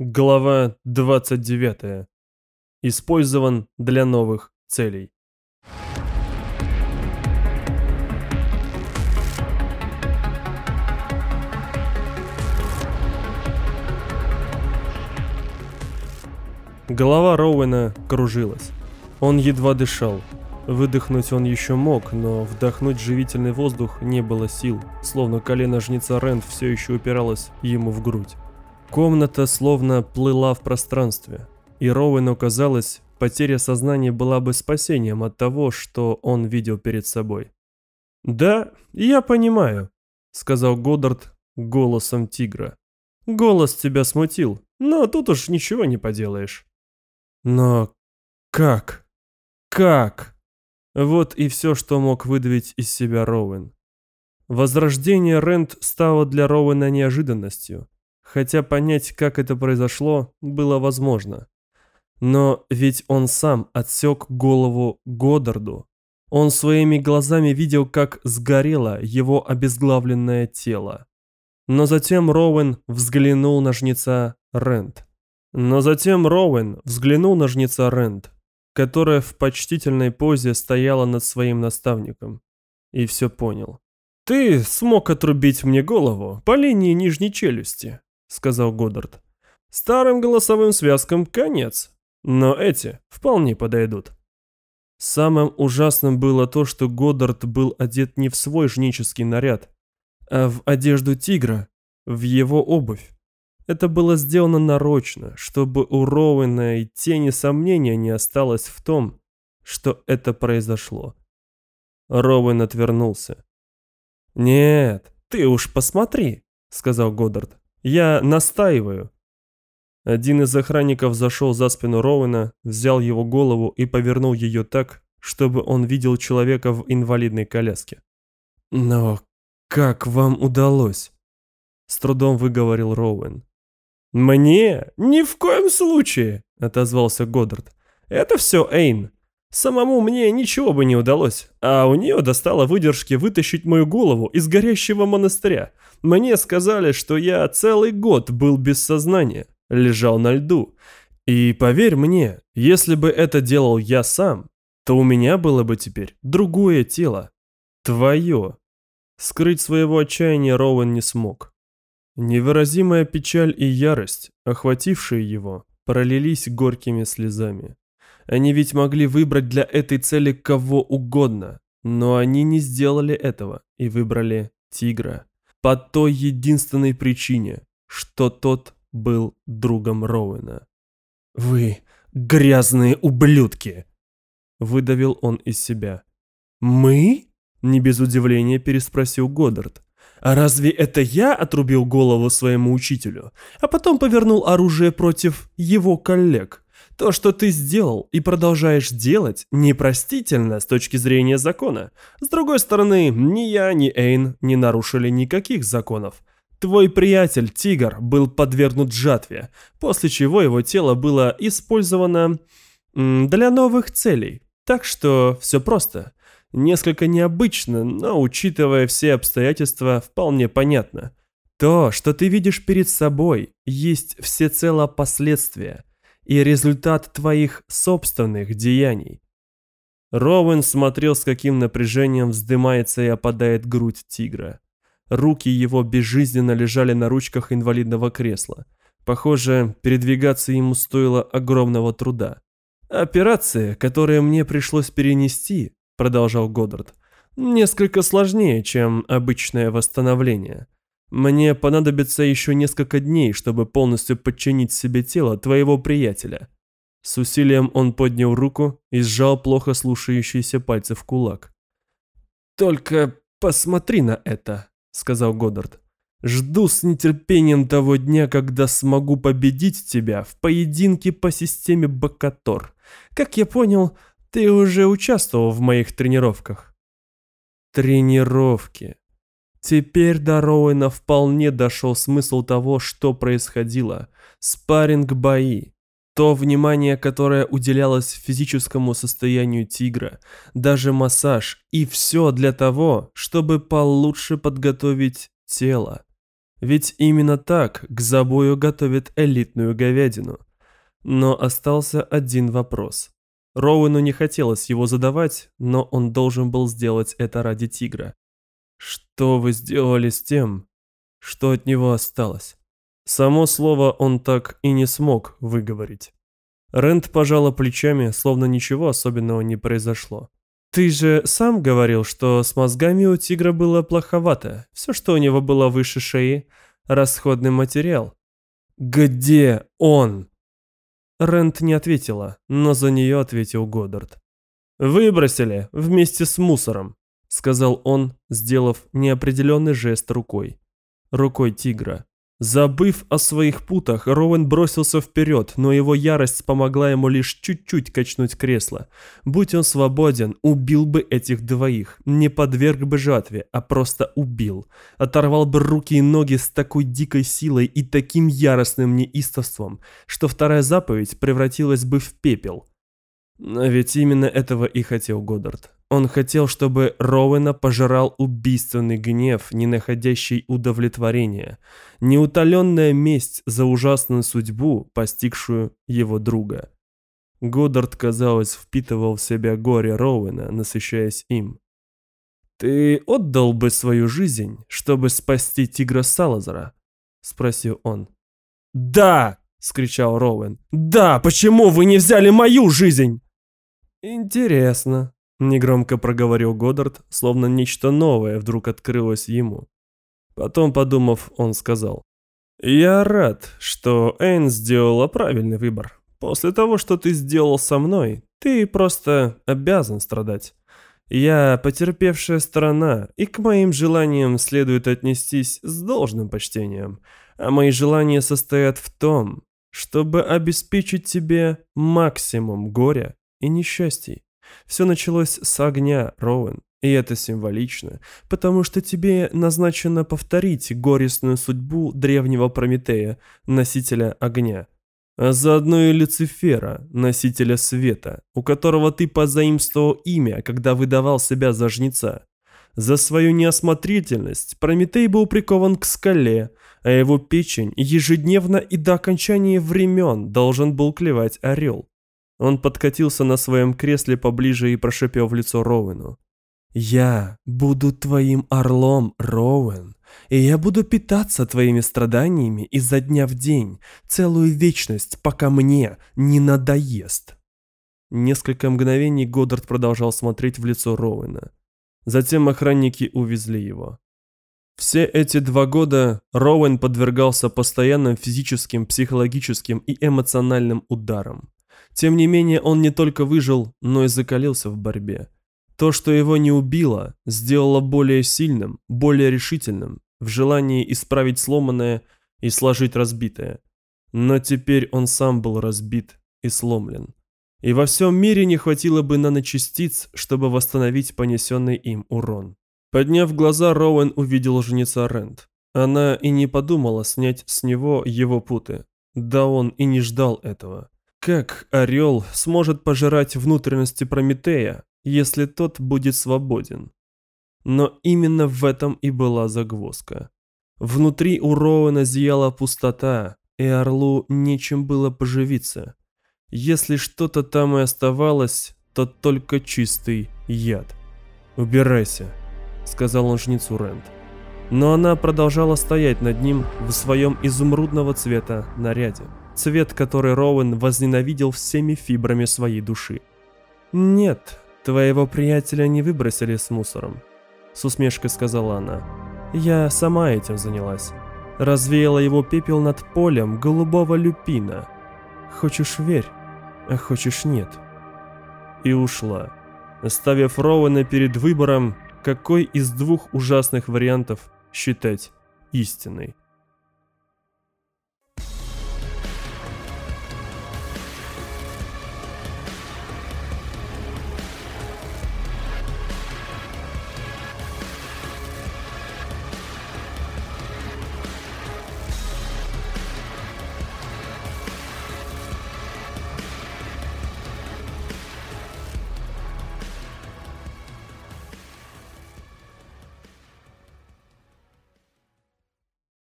Глава 29. Использован для новых целей. Голова Роуэна кружилась. Он едва дышал. Выдохнуть он еще мог, но вдохнуть живительный воздух не было сил, словно колено жнеца Рент все еще упиралось ему в грудь. Комната словно плыла в пространстве, и Роуэну казалось, потеря сознания была бы спасением от того, что он видел перед собой. «Да, я понимаю», — сказал Годдард голосом тигра. «Голос тебя смутил, но тут уж ничего не поделаешь». «Но как? Как?» Вот и все, что мог выдавить из себя Роуэн. Возрождение Рент стало для Роуэна неожиданностью хотя понять, как это произошло, было возможно. Но ведь он сам отсек голову Годдарду. Он своими глазами видел, как сгорело его обезглавленное тело. Но затем Роуэн взглянул на жнеца Рент. Но затем Роуэн взглянул на жнеца Рент, которая в почтительной позе стояла над своим наставником. И все понял. «Ты смог отрубить мне голову по линии нижней челюсти», сказал Годдард. Старым голосовым связкам конец, но эти вполне подойдут. Самым ужасным было то, что Годдард был одет не в свой жнический наряд, а в одежду тигра, в его обувь. Это было сделано нарочно, чтобы у Роуэна и тени сомнения не осталось в том, что это произошло. Роуэн отвернулся. «Нет, ты уж посмотри», — сказал Годдард. Я настаиваю. Один из охранников зашел за спину Роуэна, взял его голову и повернул ее так, чтобы он видел человека в инвалидной коляске. «Но как вам удалось?» С трудом выговорил Роуэн. «Мне? Ни в коем случае!» — отозвался Годдард. «Это все Эйн. Самому мне ничего бы не удалось, а у нее достало выдержки вытащить мою голову из горящего монастыря. Мне сказали, что я целый год был без сознания, лежал на льду. И поверь мне, если бы это делал я сам, то у меня было бы теперь другое тело. Твое. Скрыть своего отчаяния Роуэн не смог. Невыразимая печаль и ярость, охватившие его, пролились горькими слезами. Они ведь могли выбрать для этой цели кого угодно, но они не сделали этого и выбрали тигра. По той единственной причине, что тот был другом Роуэна. «Вы грязные ублюдки!» Выдавил он из себя. «Мы?» Не без удивления переспросил Годдард. «А разве это я отрубил голову своему учителю, а потом повернул оружие против его коллег?» То, что ты сделал и продолжаешь делать, непростительно с точки зрения закона. С другой стороны, ни я, ни Эйн не нарушили никаких законов. Твой приятель, Тигр, был подвергнут жатве, после чего его тело было использовано для новых целей. Так что все просто. Несколько необычно, но учитывая все обстоятельства, вполне понятно. То, что ты видишь перед собой, есть всецело последствия и результат твоих собственных деяний. Роуэн смотрел, с каким напряжением вздымается и опадает грудь тигра. Руки его безжизненно лежали на ручках инвалидного кресла. Похоже, передвигаться ему стоило огромного труда. «Операция, которую мне пришлось перенести», — продолжал Годдард, — «несколько сложнее, чем обычное восстановление. Мне понадобится еще несколько дней, чтобы полностью подчинить себе тело твоего приятеля». С усилием он поднял руку и сжал плохо слушающиеся пальцы в кулак. «Только посмотри на это», — сказал Годдард. «Жду с нетерпением того дня, когда смогу победить тебя в поединке по системе Бакатор. Как я понял, ты уже участвовал в моих тренировках». «Тренировки», Теперь до Роуэна вполне дошел смысл того, что происходило. Спарринг-бои. То внимание, которое уделялось физическому состоянию тигра, даже массаж, и все для того, чтобы получше подготовить тело. Ведь именно так к забою готовят элитную говядину. Но остался один вопрос. Роуэну не хотелось его задавать, но он должен был сделать это ради тигра. Что вы сделали с тем, что от него осталось? Само слово он так и не смог выговорить. Рент пожала плечами, словно ничего особенного не произошло. «Ты же сам говорил, что с мозгами у тигра было плоховато. Все, что у него было выше шеи – расходный материал». «Где он?» Рент не ответила, но за нее ответил Годдард. «Выбросили вместе с мусором», – сказал он, сделав неопределенный жест рукой. Рукой тигра. Забыв о своих путах, Роуэн бросился вперед, но его ярость помогла ему лишь чуть-чуть качнуть кресло. Будь он свободен, убил бы этих двоих, не подверг бы жатве, а просто убил. Оторвал бы руки и ноги с такой дикой силой и таким яростным неистовством, что вторая заповедь превратилась бы в пепел. Но ведь именно этого и хотел Годдард. Он хотел, чтобы Роуэна пожирал убийственный гнев, не находящий удовлетворения, неутоленная месть за ужасную судьбу, постигшую его друга. Годдард, казалось, впитывал в себя горе Роуэна, насыщаясь им. «Ты отдал бы свою жизнь, чтобы спасти тигра Салазара?» – спросил он. «Да!» – скричал Роуэн. «Да! Почему вы не взяли мою жизнь?» «Интересно», Негромко проговорил Годдард, словно нечто новое вдруг открылось ему. Потом, подумав, он сказал. «Я рад, что Эйн сделала правильный выбор. После того, что ты сделал со мной, ты просто обязан страдать. Я потерпевшая сторона, и к моим желаниям следует отнестись с должным почтением. А мои желания состоят в том, чтобы обеспечить тебе максимум горя и несчастий. Все началось с огня, Роуэн. И это символично, потому что тебе назначено повторить горестную судьбу древнего Прометея, носителя огня. А заодно и Люцифера, носителя света, у которого ты позаимствовал имя, когда выдавал себя за жнеца. За свою неосмотрительность Прометей был прикован к скале, а его печень ежедневно и до окончания времен должен был клевать орел. Он подкатился на своем кресле поближе и прошепел в лицо Роуэну. «Я буду твоим орлом, Роуэн, и я буду питаться твоими страданиями изо дня в день, целую вечность, пока мне не надоест». Несколько мгновений Годдард продолжал смотреть в лицо Роуэна. Затем охранники увезли его. Все эти два года Роуэн подвергался постоянным физическим, психологическим и эмоциональным ударам. Тем не менее, он не только выжил, но и закалился в борьбе. То, что его не убило, сделало более сильным, более решительным, в желании исправить сломанное и сложить разбитое. Но теперь он сам был разбит и сломлен. И во всем мире не хватило бы наночастиц, чтобы восстановить понесенный им урон. Подняв глаза, Роуэн увидел женица Рент. Она и не подумала снять с него его путы. Да он и не ждал этого. Как орел сможет пожирать внутренности Прометея, если тот будет свободен? Но именно в этом и была загвоздка. Внутри у Роуэна зияла пустота, и орлу нечем было поживиться. Если что-то там и оставалось, то только чистый яд. «Убирайся», — сказал он жнецу Рент. Но она продолжала стоять над ним в своем изумрудного цвета наряде цвет, который Роуэн возненавидел всеми фибрами своей души. «Нет, твоего приятеля не выбросили с мусором», — с усмешкой сказала она. «Я сама этим занялась. Развеяла его пепел над полем голубого люпина. Хочешь верь, а хочешь нет». И ушла, оставив Роуэна перед выбором, какой из двух ужасных вариантов считать истиной.